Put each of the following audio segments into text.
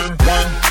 one, one.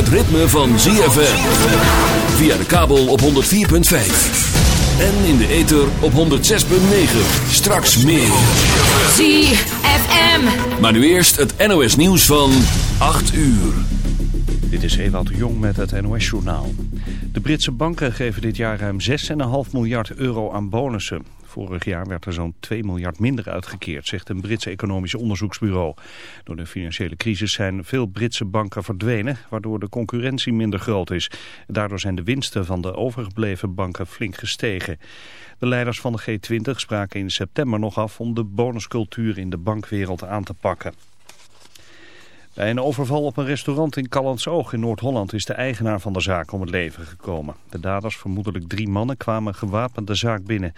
Het ritme van ZFM. Via de kabel op 104.5. En in de ether op 106.9. Straks meer. ZFM. Maar nu eerst het NOS nieuws van 8 uur. Dit is Ewald de Jong met het NOS journaal. De Britse banken geven dit jaar ruim 6,5 miljard euro aan bonussen. Vorig jaar werd er zo'n 2 miljard minder uitgekeerd, zegt een Brits economisch onderzoeksbureau. Door de financiële crisis zijn veel Britse banken verdwenen, waardoor de concurrentie minder groot is. Daardoor zijn de winsten van de overgebleven banken flink gestegen. De leiders van de G20 spraken in september nog af om de bonuscultuur in de bankwereld aan te pakken. Bij een overval op een restaurant in Callandsoog in Noord-Holland is de eigenaar van de zaak om het leven gekomen. De daders, vermoedelijk drie mannen, kwamen gewapend de zaak binnen.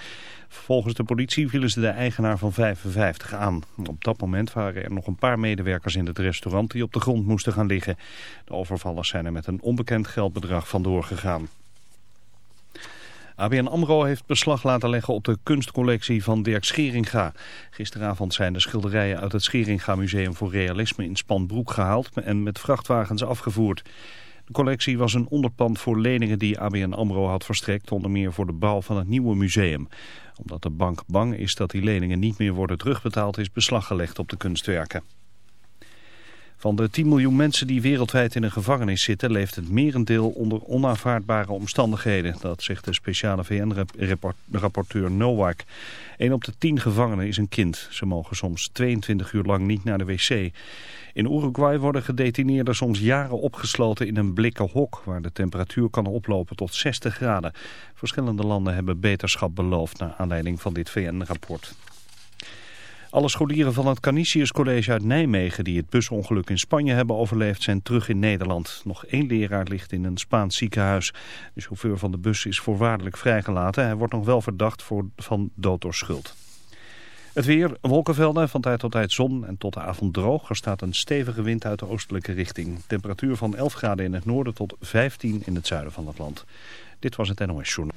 Volgens de politie vielen ze de eigenaar van 55 aan. Op dat moment waren er nog een paar medewerkers in het restaurant die op de grond moesten gaan liggen. De overvallers zijn er met een onbekend geldbedrag vandoor gegaan. ABN AMRO heeft beslag laten leggen op de kunstcollectie van Dirk Scheringa. Gisteravond zijn de schilderijen uit het Scheringa Museum voor Realisme in Spanbroek gehaald en met vrachtwagens afgevoerd. De collectie was een onderpand voor leningen die ABN AMRO had verstrekt, onder meer voor de bouw van het nieuwe museum. Omdat de bank bang is dat die leningen niet meer worden terugbetaald, is beslag gelegd op de kunstwerken. Van de 10 miljoen mensen die wereldwijd in een gevangenis zitten... leeft het merendeel onder onaanvaardbare omstandigheden. Dat zegt de speciale VN-rapporteur Nowak. Een op de 10 gevangenen is een kind. Ze mogen soms 22 uur lang niet naar de wc. In Uruguay worden gedetineerden soms jaren opgesloten in een blikken hok... waar de temperatuur kan oplopen tot 60 graden. Verschillende landen hebben beterschap beloofd... naar aanleiding van dit VN-rapport. Alle scholieren van het Canisius College uit Nijmegen die het busongeluk in Spanje hebben overleefd zijn terug in Nederland. Nog één leraar ligt in een Spaans ziekenhuis. De chauffeur van de bus is voorwaardelijk vrijgelaten. Hij wordt nog wel verdacht voor, van dood door schuld. Het weer, wolkenvelden, van tijd tot tijd zon en tot de avond droog. Er staat een stevige wind uit de oostelijke richting. Temperatuur van 11 graden in het noorden tot 15 in het zuiden van het land. Dit was het NOS Journal.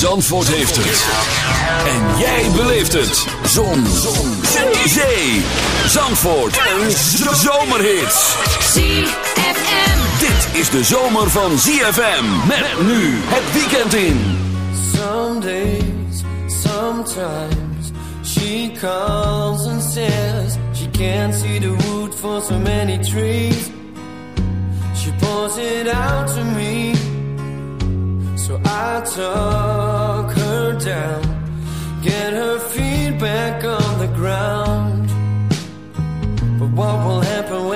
Zandvoort heeft het. En jij beleeft het. Zon. Zon. Zee. Zandvoort. Een zomerhit. ZFM. Dit is de zomer van ZFM. Met nu het weekend in. Some days, sometimes she calls and says she can't see the wood for so many trees. She pours it out to me, so I talk her down, get her feet back on the ground. But what will happen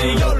see